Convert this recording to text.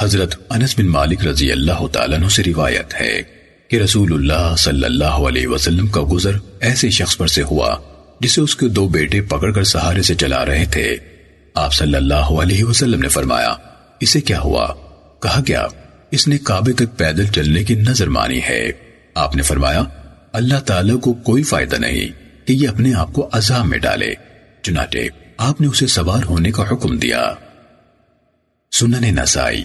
حضرت انس بن مالک رضی اللہ تعالیٰ عنہ سے روایت ہے کہ رسول اللہ صلی اللہ علیہ وسلم کا گزر ایسے شخص پر سے ہوا جسے اس کے دو بیٹے پکڑ کر سہارے سے چلا رہے تھے۔ آپ صلی اللہ علیہ وسلم نے فرمایا، اسے کیا ہوا؟ کہا کیا، اس نے کعبے تک پیدل چلنے کی نظر مانی ہے۔ آپ نے فرمایا، اللہ تعالیٰ کو کوئی فائدہ نہیں کہ یہ اپنے آپ کو عذاب میں ڈالے۔ چنانچہ، آپ نے اسے سوار ہونے کا حکم دیا۔ سنن نسائی